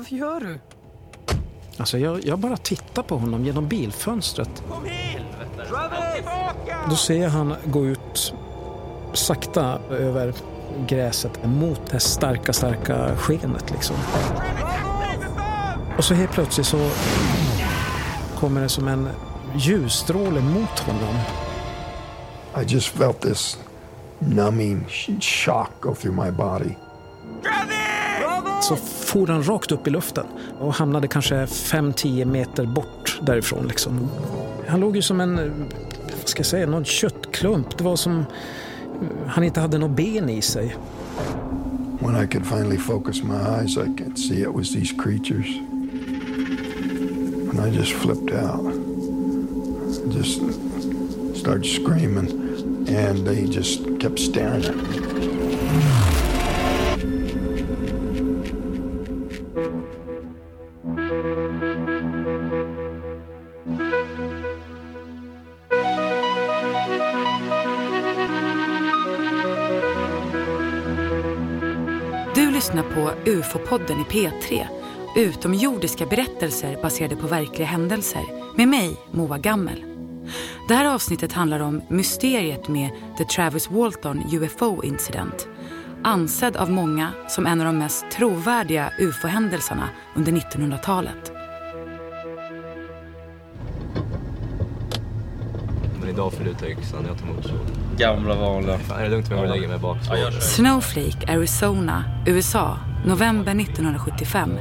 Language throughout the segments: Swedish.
vad gör du? Alltså jag, jag bara tittar på honom genom bilfönstret. Kom tillbaka! Då ser jag han gå ut sakta över gräset mot det starka, starka skenet liksom. Och så helt plötsligt så kommer det som en ljusstråle mot honom. I just felt this numbing sh- shock go through my body. Så for han rakt upp i luften och hamnade kanske 5-10 meter bort därifrån. Liksom. Han låg ju som en, vad ska jag säga, någon köttklump. Det var som han inte hade något ben i sig. When I could finally focus my eyes, I could see it was these creatures. And I just flipped out. Just started screaming, and they just kept staring at me. UFO-podden i P3. Utomjordiska berättelser baserade på verkliga händelser. Med mig, Moa Gammel. Det här avsnittet handlar om mysteriet med The Travis Walton UFO Incident. Ansedd av många som en av de mest trovärdiga UFO-händelserna under 1900-talet. Men idag får du ta yxan, jag tar motorsågen. Gamla vanliga. Fan, är det lugnt om jag lägger mig bak? Ja. Snowflake, Arizona, USA, november 1975.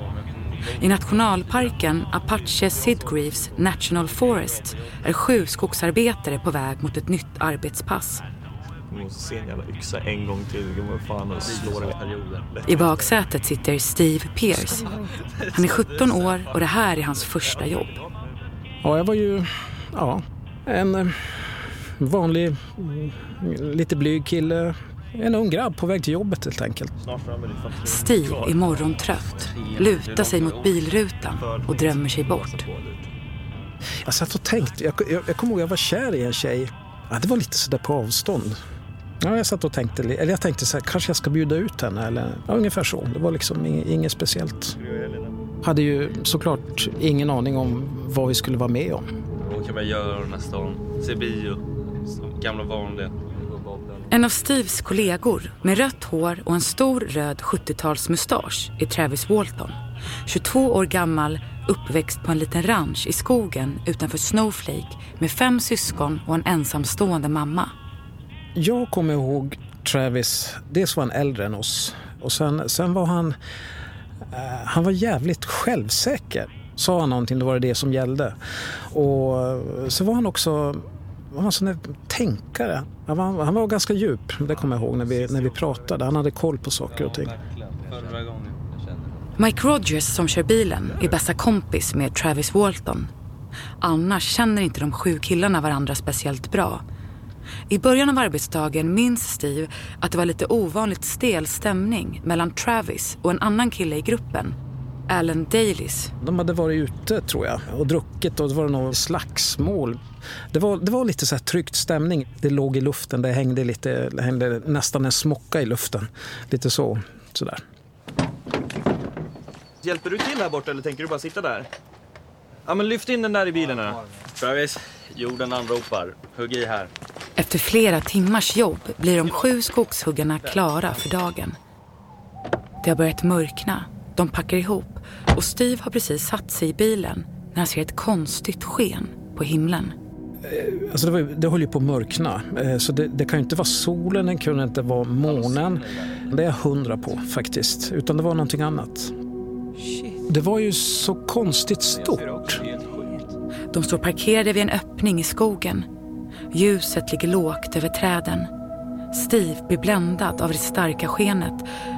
I nationalparken Apache Sidgreaves National Forest är sju skogsarbetare på väg mot ett nytt arbetspass. Du måste se en jävla yxa en gång till. Vad fan och slå den. I baksätet sitter Steve Pierce. Han är 17 år och det här är hans första jobb. Ja, jag var ju ja, en eh, vanlig, mm, lite blyg kille. En ung grabb på väg till jobbet helt enkelt. Fucking... Steve är morgontrött, lutar sig mot bilrutan och drömmer sig bort. Jag satt och tänkte, jag, jag, jag kommer ihåg jag var kär i en tjej. Ja, det var lite sådär på avstånd. Ja, jag satt och tänkte, eller jag tänkte så här, kanske jag ska bjuda ut henne eller ja, ungefär så. Det var liksom inget, inget speciellt. Hade ju såklart ingen aning om vad vi skulle vara med om. Vad kan man göra nästa gång? Se bio. Som gamla vanliga. En av Steves kollegor med rött hår och en stor röd 70-talsmustasch är Travis Walton. 22 år gammal, uppväxt på en liten ranch i skogen utanför Snowflake med fem syskon och en ensamstående mamma. Jag kommer ihåg Travis, dels var han äldre än oss och sen, sen var han, eh, han var jävligt självsäker. Sa han någonting då var det det som gällde. Och eh, så var han också var en sån där tänkare. Han var, han var ganska djup, det kommer jag ihåg när vi, när vi pratade. Han hade koll på saker och ting. Mike Rogers som kör bilen är bästa kompis med Travis Walton. Annars känner inte de sju killarna varandra speciellt bra. I början av arbetsdagen minns Steve att det var lite ovanligt stel stämning mellan Travis och en annan kille i gruppen, Alan Dailies. De hade varit ute tror jag och druckit och det var något slagsmål. Det var, det var lite så här tryckt stämning. Det låg i luften, det hängde, lite, det hängde nästan en smocka i luften. Lite så, sådär. Hjälper du till här borta eller tänker du bara sitta där? Ja men lyft in den där i bilen nu. Travis, jorden anropar. Hugg i här. Efter flera timmars jobb blir de sju skogshuggarna klara för dagen. Det har börjat mörkna, de packar ihop och Steve har precis satt sig i bilen när han ser ett konstigt sken på himlen. Alltså det, var, ju- det höll ju på att mörkna, eh, så det, det kan ju inte vara solen, det kunde inte vara månen. Det är jag hundra på faktiskt, utan det var någonting annat. Det var ju så konstigt stort. De står parkerade vid en öppning i skogen. Ljuset ligger lågt över träden. Steve blir bländad av det starka skenet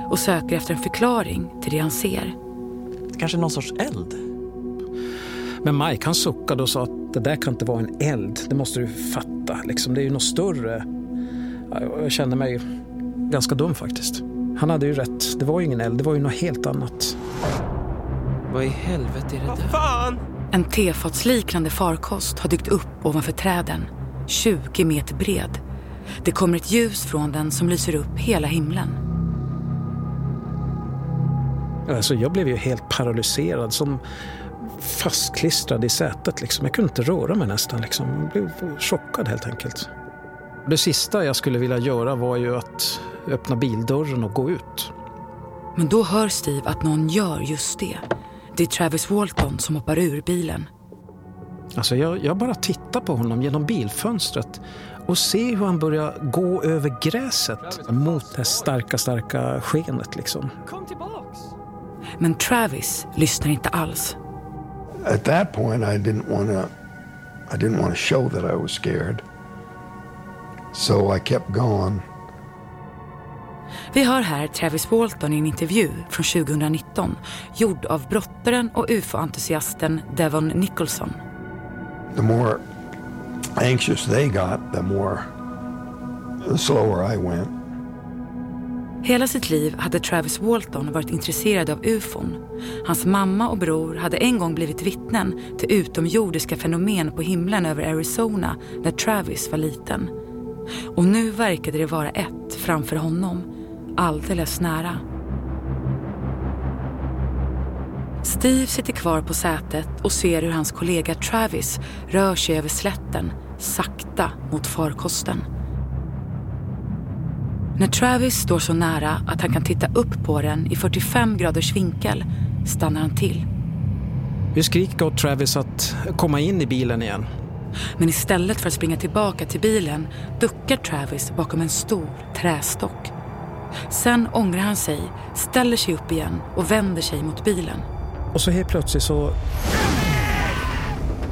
och söker efter en förklaring till det han ser. Kanske någon sorts eld? Men Mike han suckade och sa att det där kan inte vara en eld, det måste du fatta. Liksom, det är ju något större. Ja, Jag kände mig ganska dum faktiskt. Han hade ju rätt, det var ju ingen eld, det var ju något helt annat. Vad i helvete är det där? Fan! En tefatsliknande farkost har dykt upp ovanför träden, 20 meter bred. Det kommer ett ljus från den som lyser upp hela himlen. Alltså, jag blev ju helt paralyserad, som fastklistrad i sätet. Liksom. Jag kunde inte röra mig nästan. Liksom. Jag blev chockad helt enkelt. Det sista jag skulle vilja göra var ju att öppna bildörren och gå ut. Men då hör Steve att någon gör just det. Det är Travis Walton som hoppar ur bilen. Alltså jag, jag bara tittar på honom genom bilfönstret och ser hur han börjar gå över gräset mot det starka, starka skenet. Liksom. Men Travis lyssnar inte alls. At that point, I didn't want to. I didn't want to show that I was scared. So I kept going. Vi hör här Travis Walton i en intervju från 2019 gjord av brottaren och ufo-entusiasten Devon Nicholson. The more anxious they got, the more the slower I went. Hela sitt liv hade Travis Walton varit intresserad av ufon. Hans mamma och bror hade en gång blivit vittnen till utomjordiska fenomen på himlen över Arizona när Travis var liten. Och nu verkade det vara ett framför honom, alldeles nära. Steve sitter kvar på sätet och ser hur hans kollega Travis rör sig över slätten, sakta mot farkosten. När Travis står så nära att han kan titta upp på den i 45 graders vinkel stannar han till. Vi skriker åt Travis att komma in i bilen igen. Men istället för att springa tillbaka till bilen duckar Travis bakom en stor trästock. Sen ångrar han sig, ställer sig upp igen och vänder sig mot bilen. Och så helt plötsligt så,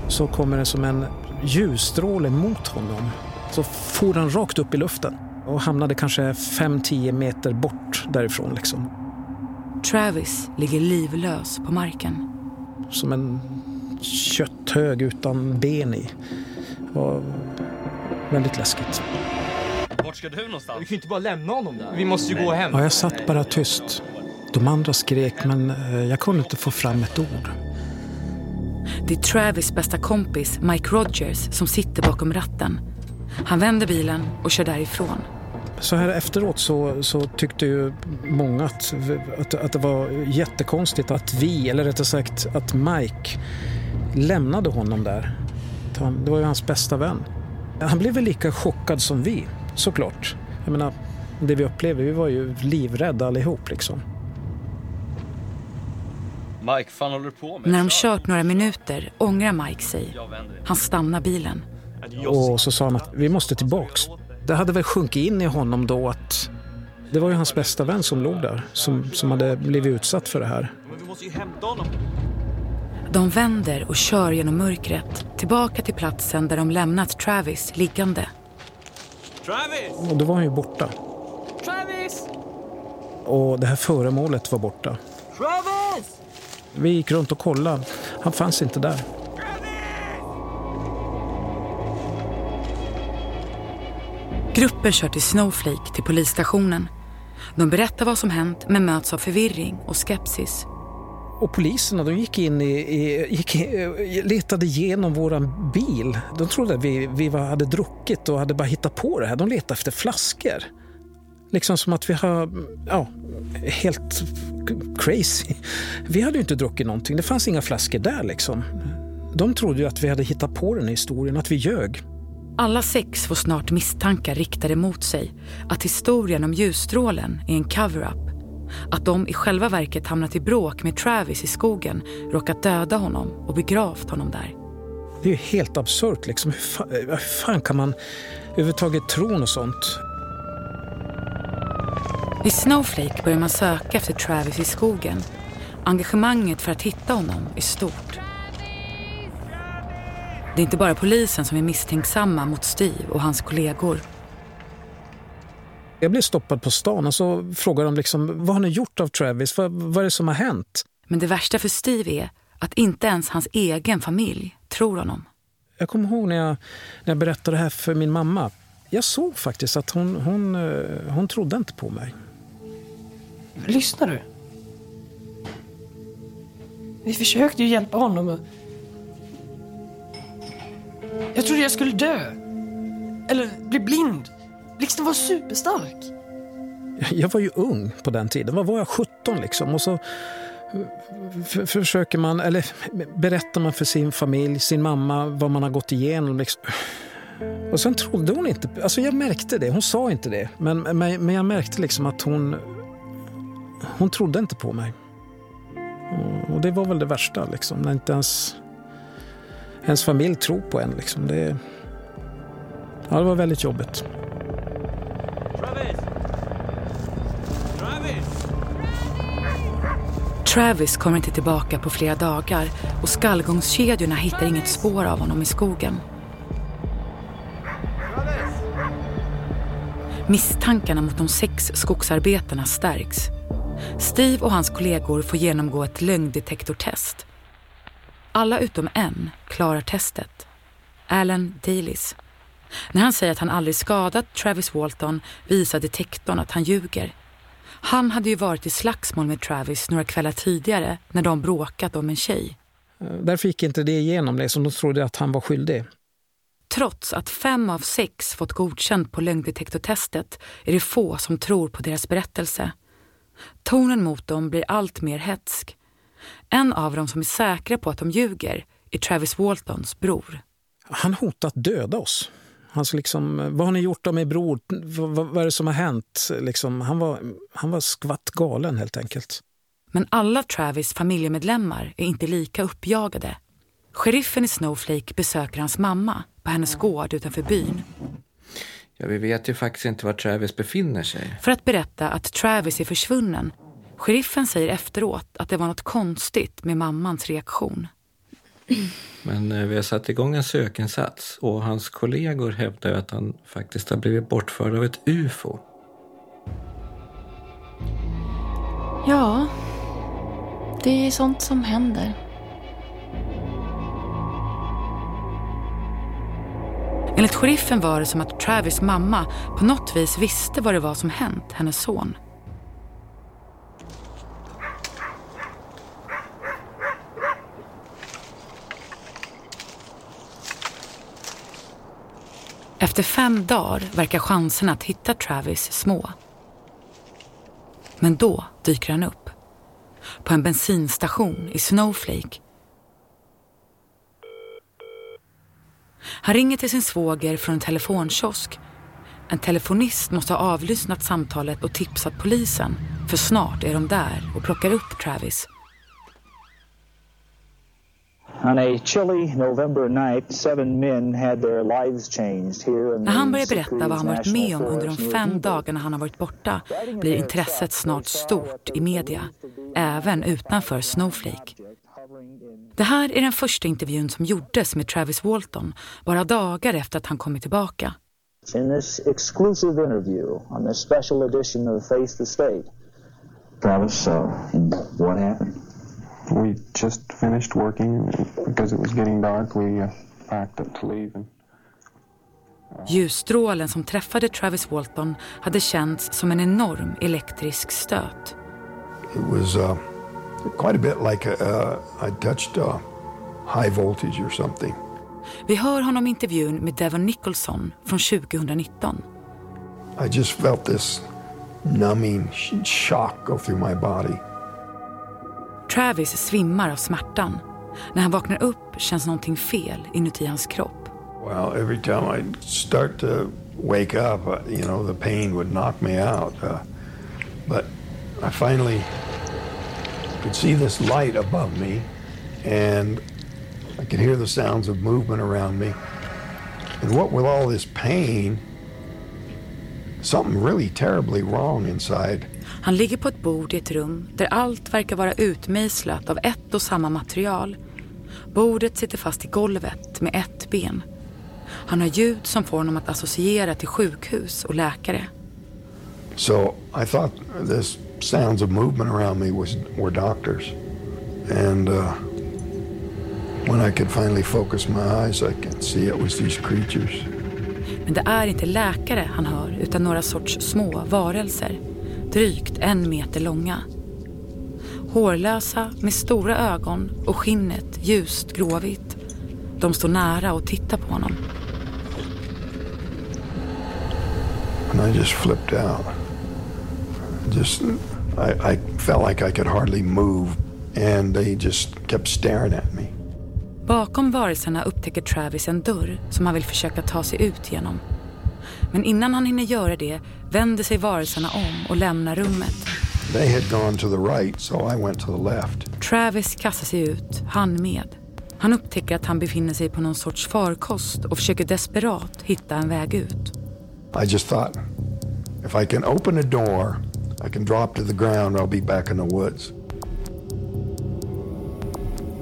så kommer det som en ljusstråle mot honom. Så for han rakt upp i luften och hamnade kanske 5-10 meter bort därifrån. Liksom. Travis ligger livlös på marken. Som en kötthög utan ben i. Det var väldigt läskigt. Vart ska du någonstans? Vi kan ju inte bara lämna honom där. Vi måste ju gå hem. Ja, jag satt bara tyst. De andra skrek men eh, jag kunde inte få fram ett ord. Det är Travis bästa kompis Mike Rogers som sitter bakom ratten. Han vänder bilen och kör därifrån. Så här efteråt så, så tyckte ju många att, att, att det var jättekonstigt att vi, eller rättare sagt att Mike lämnade honom där. Han- Det var ju hans bästa vän. Han blev väl lika chockad som vi, såklart. Jag menar, det vi upplevde, vi var ju livrädda allihop liksom. Mike, fan håller du på med? När de Kör. kört några minuter ångrar Mike sig. Han stannar bilen. Och så sa han att vi måste tillbaks. Det hade väl sjunkit in i honom då att det var ju hans bästa vän som låg där, som, som hade blivit utsatt för det här. Men vi måste ju hämta honom. De vänder och kör genom mörkret tillbaka till platsen där de lämnat Travis liggande. Travis! Och då var han ju borta. Travis! Och det här föremålet var borta. Travis! Vi gick runt och kollade. Han fanns inte där. Gruppen kör till Snowflake, till polisstationen. De berättar vad som hänt men möts av förvirring och skepsis. Och poliserna de gick in i, i, gick in, letade igenom våran bil. De trodde att vi, vi var, hade druckit och hade bara hittat på det här. De letade efter flaskor. Liksom som att vi har, ja, helt crazy. Vi hade ju inte druckit någonting. Det fanns inga flaskor där liksom. De trodde ju att vi hade hittat på den här historien, att vi ljög. Alla sex får snart misstankar riktade mot sig. Att historien om ljusstrålen är en cover-up. Att de i själva verket hamnat i bråk med Travis i skogen, råkat döda honom och begravt honom där. Det är ju helt absurt liksom. Hur fan, hur fan kan man överhuvudtaget tro något sånt? I Snowflake börjar man söka efter Travis i skogen. Engagemanget för att hitta honom är stort. Det är inte bara polisen som är misstänksamma mot Steve och hans kollegor. Jag blev stoppad på stan och så frågade de liksom, vad har ni gjort av Travis? Vad, vad är det som har hänt? Men det värsta för Steve är att inte ens hans egen familj tror honom. Jag kommer ihåg när jag, när jag berättade det här för min mamma. Jag såg faktiskt att hon, hon, eh, hon trodde inte på mig. Lyssnar du? Vi försökte ju hjälpa honom och... Jag trodde jag skulle dö. Eller bli blind. Liksom Blixten var superstark. Jag var ju ung på den tiden. Vad var jag? 17 liksom. Och så eh, försöker man, eller berättar man för sin familj, sin mamma, vad man har gått igenom. Liksom. Och sen trodde hon inte, alltså jag märkte det, hon sa inte det. Men, men, men jag märkte liksom att hon, hon trodde inte på mig. Och det var väl det värsta, liksom, när inte ens ens familj tror på en. Liksom. Det, ja, det var väldigt jobbigt. Travis! Travis! Travis kommer inte tillbaka på flera dagar och skallgångskedjorna hittar inget spår av honom i skogen. Misstankarna mot de sex skogsarbetarna stärks. Steve och hans kollegor får genomgå ett lögndetektortest. Alla utom en klarar testet. Alan Dalis. När han säger att han aldrig skadat Travis Walton visar detektorn att han ljuger. Han hade ju varit i slagsmål med Travis några kvällar tidigare när de bråkat om en tjej. Därför gick inte det igenom, liksom. de trodde att han var skyldig. Trots att fem av sex fått godkänt på lögndetektortestet är det få som tror på deras berättelse. Tonen mot dem blir allt mer hetsk. En av dem som är säkra på att de ljuger är Travis Waltons bror. Han hotat döda oss. Han sa liksom, vad har ni gjort av min bror? Vad, vad, vad är det som har hänt? Liksom, han, var, han var skvatt galen helt enkelt. Men alla Travis familjemedlemmar är inte lika uppjagade. Sheriffen i Snowflake besöker hans mamma på hennes gård utanför byn Ja, vi vet ju faktiskt inte var Travis befinner sig. för att berätta att Travis är försvunnen. Sheriffen säger efteråt att det var något konstigt med mammans reaktion. Men eh, vi har satt igång en sökinsats och hans kollegor hävdar att han faktiskt har blivit bortförd av ett UFO. Ja, det är sånt som händer. Enligt sheriffen var det som att Travis mamma på något vis visste vad det var som hänt hennes son. Efter fem dagar verkar chanserna att hitta Travis små. Men då dyker han upp. På en bensinstation i Snowflake Han ringer till sin svåger från en telefonkiosk. En telefonist måste ha avlyssnat samtalet och tipsat polisen. För snart är de där och plockar upp Travis. On a chilly November night, seven men had their lives changed here in när han börjar berätta vad han varit med om under de fem dagarna han har varit borta blir intresset snart stort i media, även utanför Snowflake. Det här är den första intervjun som gjordes med Travis Walton bara dagar efter att han kommit tillbaka. In this exclusive interview on this special edition of Face the State. Travis, uh, what happened? We just finished working because it was getting dark. We uh, packed up to leave. And Ljusstrålen som träffade Travis Walton hade känts som en enorm elektrisk stöt. It was uh, quite a bit like a, uh, I touched uh, high voltage or something. Vi hör honom i intervjun med Devon Nicholson från 2019. I just felt this numbing sh- shock go through my body. Travis svimmar av smärtan. När han vaknar upp känns någonting fel inuti hans kropp. Well, every time I'd start to wake up, uh, you know, the pain would knock me out. Uh, but I finally could see this light above me, and I could hear the sounds of movement around me. And what with all this pain, something really terribly wrong inside. Han ligger på ett bord i ett rum där allt verkar vara utmejslat av ett och samma material. Bordet sitter fast i golvet med ett ben. Han har ljud som får honom att associera till sjukhus och läkare. So I thought this sounds of movement around me was were doctors, and uh, when I could finally focus my eyes, I could see it was these creatures. Men det är inte läkare han hör utan några sorts små varelser. Drygt en meter långa. Hårlösa med stora ögon och skinnet ljust gråvitt. De står nära och tittar på honom. And I just flipped out. just I, I felt like I could hardly move, and they just kept staring at me. Bakom varelserna upptäcker Travis en dörr som han vill försöka ta sig ut genom. Men innan han hinner göra det vänder sig varelserna om och lämnar rummet. They had gone to the right, so I went to the left. Travis kastar sig ut, han med. Han upptäcker att han befinner sig på någon sorts farkost och försöker desperat hitta en väg ut. I just thought, if I can open a door, I can drop to the ground, I'll be back in the woods.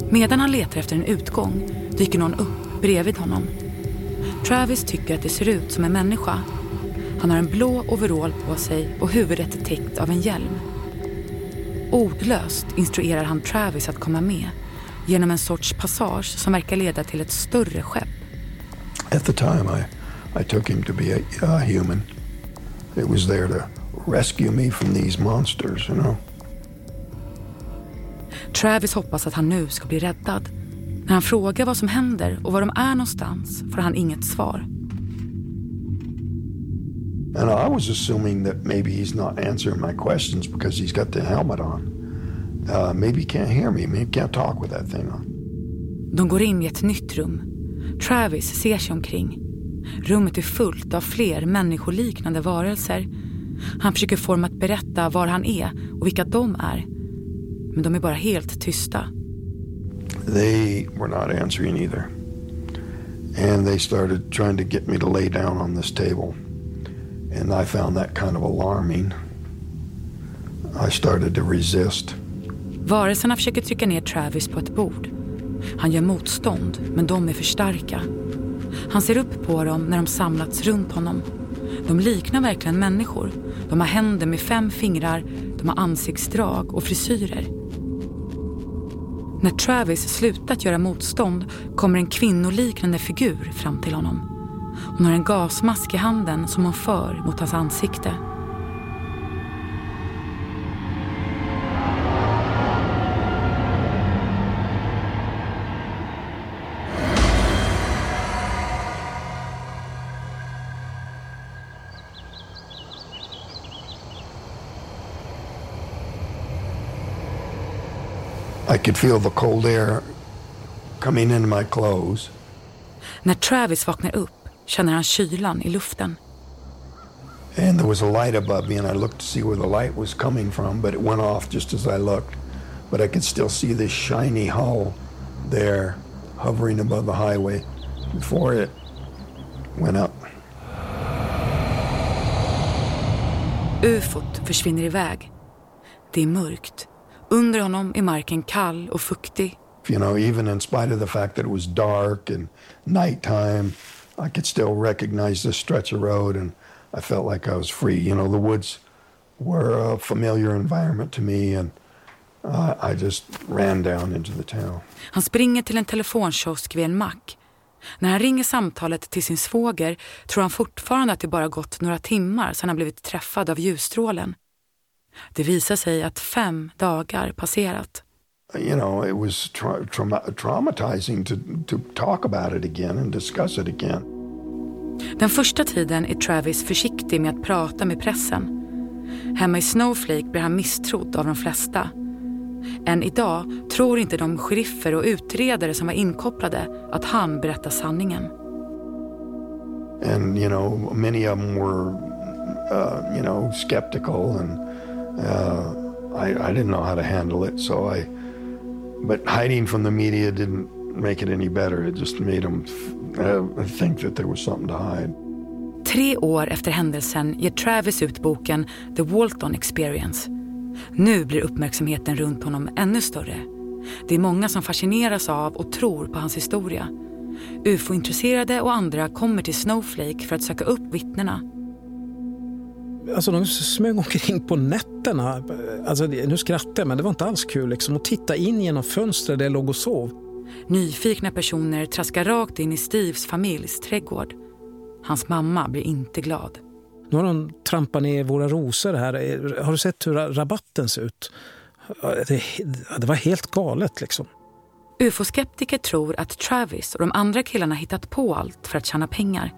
Medan han letar efter en utgång dyker någon upp bredvid honom. Travis tycker att det ser ut som en människa. Han har en blå overall på sig och huvudet är täckt av en hjälm. Ordlöst instruerar han Travis att komma med genom en sorts passage som verkar leda till ett större skepp. At the time, I, I took him to be a, a human. It was there to rescue me from these monsters, you know. Travis hoppas att han nu ska bli räddad. När han frågar vad som händer och var de är någonstans får han inget svar. And I was assuming that maybe he's not answering my questions because he's got the helmet on. Uh, maybe he can't hear me. Maybe he can't talk with that thing on. De går in i ett nytt rum. Travis ser sig omkring. Rummet är fullt av fler människoliknande varelser. Han försöker få dem att berätta var han är och vilka de är. Men de är bara helt tysta. They were not answering either. And they started trying to get me to lay down on this table. And I found that kind of alarming. I started to resist. Varelserna försöker trycka ner Travis på ett bord. Han gör motstånd, men de är för starka. Han ser upp på dem när de samlats runt honom. De liknar verkligen människor. De har händer med fem fingrar, de har ansiktsdrag och frisyrer. När Travis slutat göra motstånd kommer en kvinnoliknande figur fram till honom. Hon har en gasmask i handen som hon för mot hans ansikte. I could feel the cold air coming into my clothes. När Travis vaknar upp känner han kylan i luften. And there was a light above me, and I looked to see where the light was coming from, but it went off just as I looked. But I could still see this shiny hull there hovering above the highway before it went up. Ufot försvinner iväg. Det är mörkt. Under honom är marken kall och fuktig. You know, even in spite of the fact that it was dark and nighttime, I could still recognize this stretch of road and I felt like I was free. You know, the woods were a familiar environment to me and uh, I just ran down into the town. Han springer till en telefonkiosk vid en mack. När han ringer samtalet till sin svåger tror han fortfarande att det bara gått några timmar sedan han blivit träffad av ljusstrålen. Det visar sig att fem dagar passerat. You know, it was tra trauma traumatizing to, to talk about it again and discuss it again. Den första tiden är Travis försiktig med att prata med pressen. Hemma i Snowflake blir han misstrodd av de flesta. Än idag tror inte de sheriffer och utredare som var inkopplade att han berättar sanningen. And, you know, many of them were, uh, you know, skeptical and uh, I, I didn't know how to handle it. So I, but hiding from the media didn't make it any better. It just made them uh, think that there was something to hide. Tre år efter händelsen ger Travis ut boken The Walton Experience. Nu blir uppmärksamheten runt honom ännu större. Det är många som fascineras av och tror på hans historia. UFO-intresserade och andra kommer till Snowflake för att söka upp vittnena. Alltså de smög omkring på nätterna. Alltså, nu skrattar jag, men det var inte alls kul. Liksom, att titta in genom fönstret där jag låg och sov. Nyfikna personer traskar rakt in i Steves familjs trädgård. Hans mamma blir inte glad. Nu har de trampat ner våra rosor här. Har du sett hur rabatten ser ut? Det, det var helt galet liksom. UFO-skeptiker tror att Travis och de andra killarna hittat på allt för att tjäna pengar.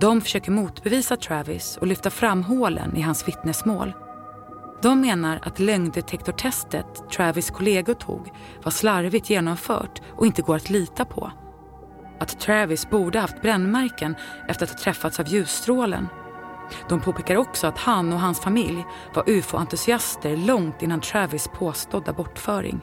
De försöker motbevisa Travis och lyfta fram hålen i hans vittnesmål. De menar att lögndetektortestet Travis kollegor tog var slarvigt genomfört och inte går att lita på. Att Travis borde haft brännmärken efter att ha träffats av ljusstrålen. De påpekar också att han och hans familj var ufo-entusiaster långt innan Travis påstådda bortföring.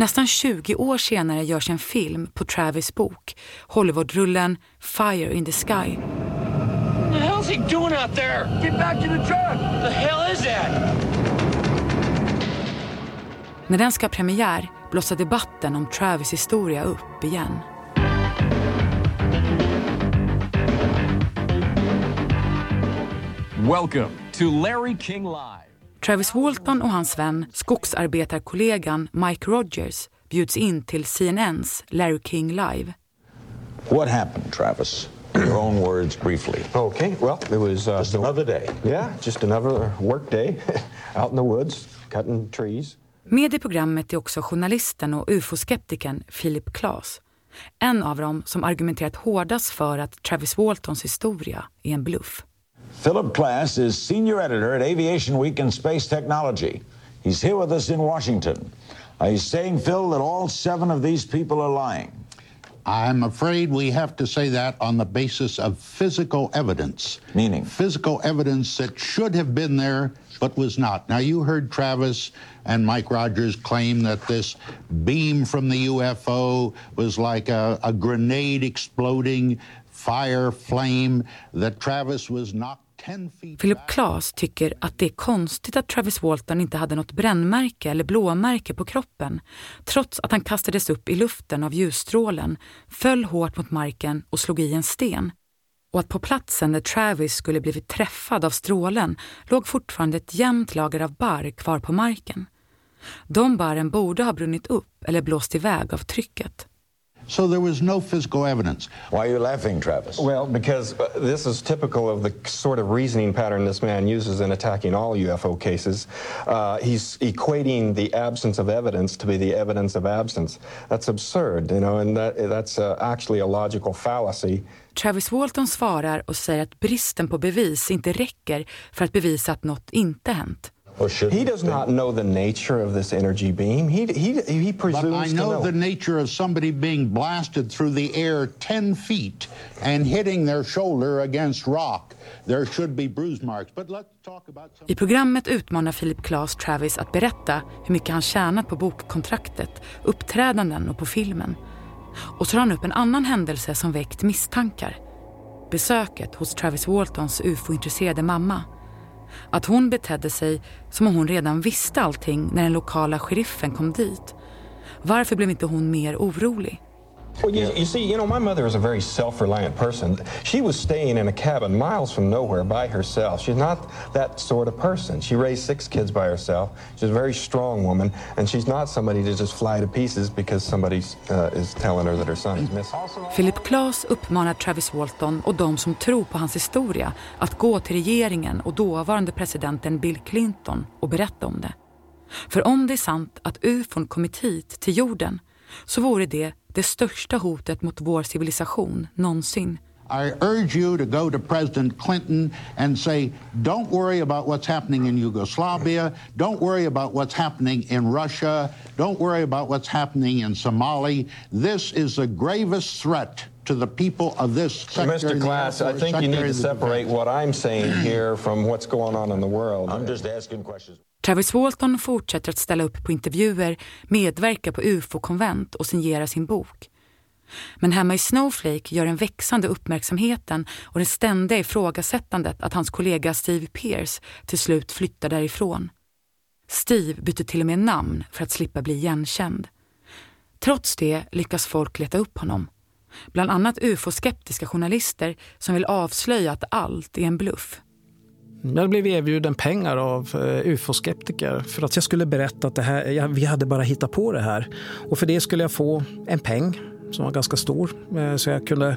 Nästan 20 år senare görs en film på Travis bok, Hollywoodrullen Fire in the Sky. What the hell's he doing out there? Get back to the truck! The hell is that? När den ska ha premiär blossar debatten om Travis historia upp igen. Welcome to Larry King Live. Travis Walton och hans vän, skogsarbetarkollegan Mike Rogers bjuds in till CNNs Larry King Live. What happened, Travis? Your own words briefly. Okay, well, it was uh, just another day. Yeah, just another work day out in the woods, cutting trees. Med i programmet är också journalisten och ufo-skeptikern Philip Klaas. En av dem som argumenterat hårdast för att Travis Waltons historia är en bluff. Philip Klass is senior editor at Aviation Week and Space Technology. He's here with us in Washington. Uh, he's saying, Phil, that all seven of these people are lying. I'm afraid we have to say that on the basis of physical evidence. Meaning? Physical evidence that should have been there but was not. Now, you heard Travis and Mike Rogers claim that this beam from the UFO was like a, a grenade exploding, fire, flame, that Travis was knocked Philip Klaas tycker att det är konstigt att Travis Walton inte hade något brännmärke eller blåmärke på kroppen trots att han kastades upp i luften av ljusstrålen, föll hårt mot marken och slog i en sten. Och att på platsen där Travis skulle blivit träffad av strålen låg fortfarande ett jämnt lager av barr kvar på marken. De barren borde ha brunnit upp eller blåst iväg av trycket. So there was no physical evidence. Why are you laughing, Travis? Well, because uh, this is typical of the sort of reasoning pattern this man uses in attacking all UFO cases. Uh, he's equating the absence of evidence to be the evidence of absence. That's absurd, you know, and that, that's uh, actually a logical fallacy. Travis Walton svarar och säger att bristen på bevis inte räcker för att bevisa att något inte hänt. He does not know the nature of this energy beam. He, he, he presumes but I know, the nature of somebody being blasted through the air 10 feet and hitting their shoulder against rock. There should be bruise marks. But let's talk about some... I programmet utmanar Philip Klaas Travis att berätta hur mycket han tjänat på bokkontraktet, uppträdanden och på filmen. Och så tar han upp en annan händelse som väckt misstankar. Besöket hos Travis Waltons ufo-intresserade mamma att hon betedde sig som om hon redan visste allting när den lokala sheriffen kom dit. Varför blev inte hon mer orolig? Well, you, you, see, you know, my mother is a very self-reliant person. She was staying in a cabin miles from nowhere by herself. She's not that sort of person. She raised six kids by herself. She's a very strong woman, and she's not somebody to just fly to pieces because somebody uh, is telling her that her son is missing. Philip Klaas uppmanar Travis Walton och de som tror på hans historia att gå till regeringen och dåvarande presidenten Bill Clinton och berätta om det. För om det är sant att ufon kommit hit till jorden så vore det det största hotet mot vår civilisation någonsin. I urge you to go to President Clinton and say, don't worry about what's happening in Yugoslavia. Don't worry about what's happening in Russia. Don't worry about what's happening in Somali. This is the gravest threat to the people of this sector. Mr. Class, I think you need to separate what I'm saying here from what's going on in the world. I'm just asking questions. Travis Walton fortsätter att ställa upp på intervjuer, medverka på ufo-konvent och signera sin bok. Men hemma i Snowflake gör den växande uppmärksamheten och det ständiga ifrågasättandet att hans kollega Steve Pierce till slut flyttar därifrån. Steve byter till och med namn för att slippa bli igenkänd. Trots det lyckas folk leta upp honom. Bland annat ufo-skeptiska journalister som vill avslöja att allt är en bluff. Jag blev erbjuden pengar av eh, ufo-skeptiker för att jag skulle berätta att det här, vi hade bara hittat på det här. Och för det skulle jag få en peng som var ganska stor. Eh, så jag kunde...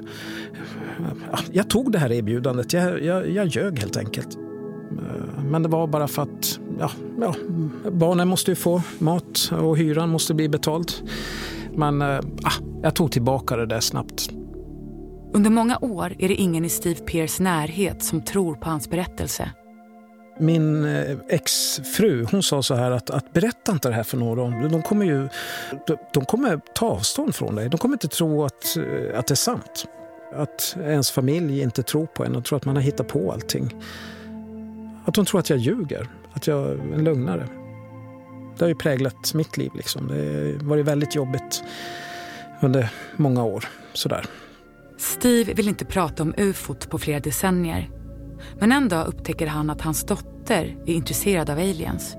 Jag tog det här erbjudandet. Jag, jag, jag ljög helt enkelt. Eh, men det var bara för att ja, ja, barnen måste ju få mat och hyran måste bli betald. Men ah, jag tog tillbaka det där snabbt. Under många år är det ingen i Steve Pears närhet som tror på hans berättelse. Min eh, exfru hon sa så här att, att berätta inte det här för någon. De kommer ju de, de kommer ta avstånd från dig. De kommer inte tro att, eh, att det är sant. Att ens familj inte tror på en och tror att man har hittat på allting. Att de tror att jag ljuger, att jag är en lögnare. Det har ju präglat mitt liv. Liksom. Det har varit väldigt jobbigt under många år. Sådär. Steve vill inte prata om ufot på flera decennier. Men en dag upptäcker han att hans dotter är intresserad av aliens.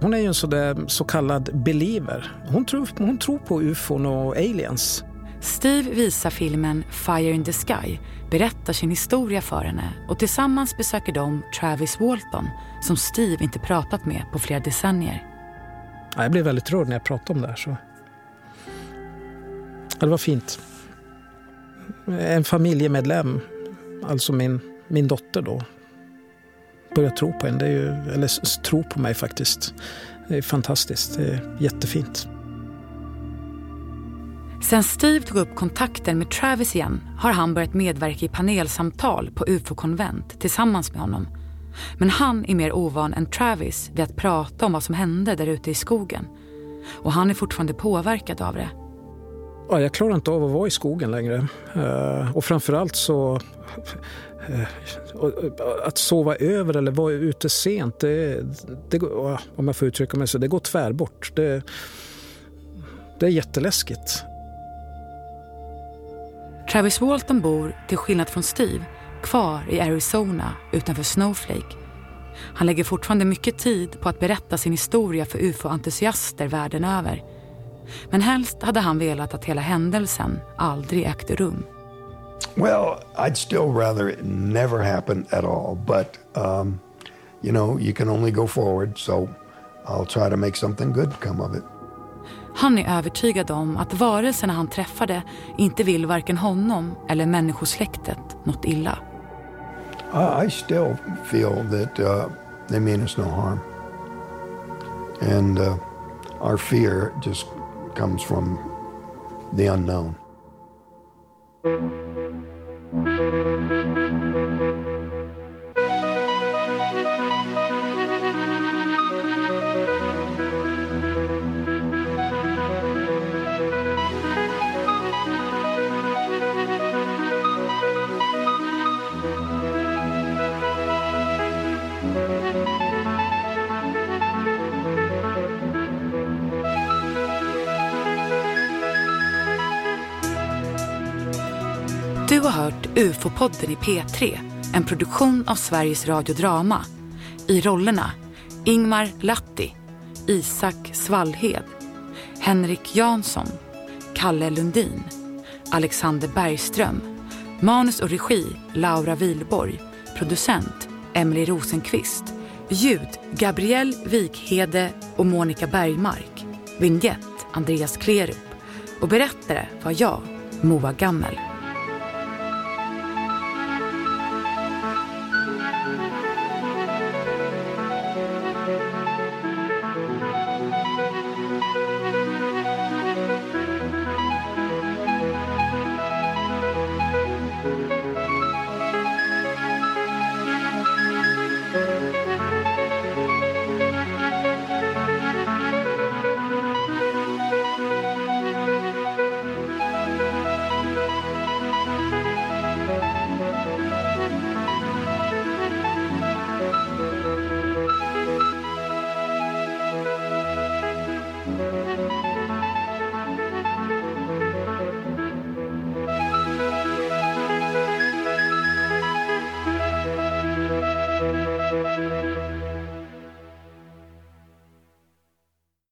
Hon är ju en sådär, så kallad believer. Hon tror, hon tror på ufon och aliens. Steve visar filmen Fire in the Sky, berättar sin historia för henne och tillsammans besöker de Travis Walton som Steve inte pratat med på flera decennier. Jag blev väldigt rörd när jag pratade om det här. Så. Ja, det var fint. En familjemedlem, alltså min, min dotter då, börjar tro på en. Det är ju, eller tro på mig faktiskt. Det är fantastiskt. Det är jättefint. Sen Steve tog upp kontakten med Travis igen har han börjat medverka i panelsamtal på UFO-konvent tillsammans med honom. Men han är mer ovan än Travis vid att prata om vad som hände där ute i skogen. Och han är fortfarande påverkad av det. Ja, jag klarar inte av att vara i skogen längre. Uh, och framförallt så... Uh, att sova över eller vara ute sent, det, det, om jag får uttrycka mig så, det går tvärbort. Det, det är jätteläskigt. Travis Walton bor, till skillnad från Steve, kvar i Arizona utanför Snowflake. Han lägger fortfarande mycket tid på att berätta sin historia för ufo-entusiaster världen över. Men helst hade han velat att hela händelsen aldrig ägde rum. Well, I'd still rather it never happened at all, but um, you know, you can only go forward, so I'll try to make something good come of it. Han är övertygad om att varelserna han träffade inte vill varken honom eller människosläktet något illa. I still feel that uh, they mean us no harm. And uh, our fear just comes from the unknown. Har hört UFO-podden i P3, en produktion av Sveriges Radio Drama. I rollerna Ingmar Latti, Isak Svallhed, Henrik Jansson, Kalle Lundin, Alexander Bergström, manus och regi Laura Vilborg, producent Emily Rosenqvist, ljud Gabrielle Vikhede och Monica Bergmark, vignett Andreas Klerup och berättare var jag, Moa Gammel.